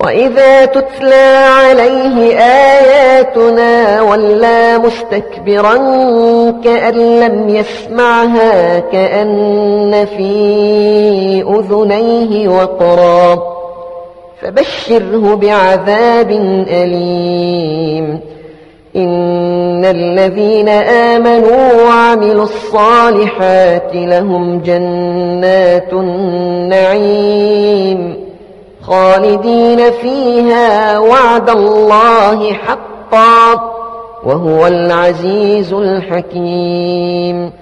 وإذا تتلى عليه آياتنا ولا مستكبرا كأن لم يسمعها كأن في أذنيه وقرا فبشره بعذاب أليم إن الذين آمنوا وعملوا الصالحات لهم جنات النعيم خالدين فيها وعد الله حقا وهو العزيز الحكيم.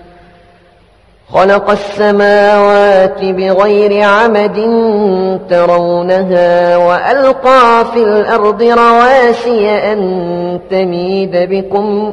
خلق السماوات بغير عمد ترونها وألقى في الأرض رواسي أن تميد بكم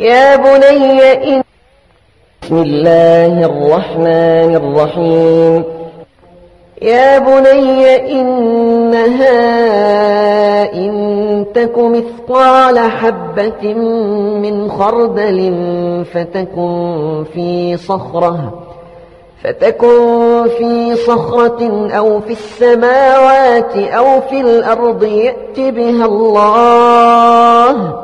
يا بني إن بسم الله الرحمن الرحيم. يا بني إنها إن تك مثقال حبة من خردل فتكن في صخرة فتكن في صخرة أو في السماوات أو في الأرض يأت بها الله.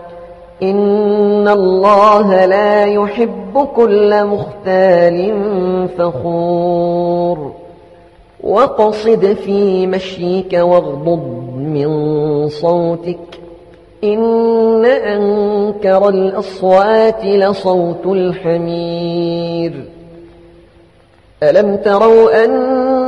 إن الله لا يحب كل مختال فخور. وقصد في مشيك واغضض من صوتك. إن أنكر الأصوات لصوت الحمير. ألم تروا أن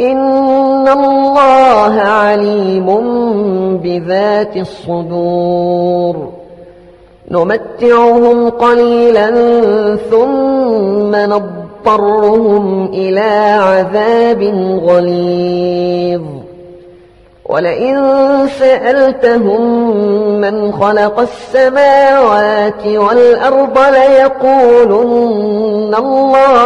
إن الله عليم بذات الصدور نمتعهم قليلا ثم نضطرهم إلى عذاب غليظ ولئن سألتهم من خلق السماوات والأرض ليقولن الله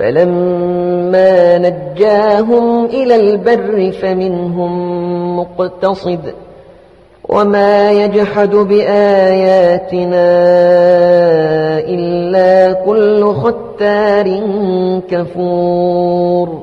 فلما نجاهم إلى البر فمنهم مقتصد وما يجحد بآياتنا إلا كل ختار كفور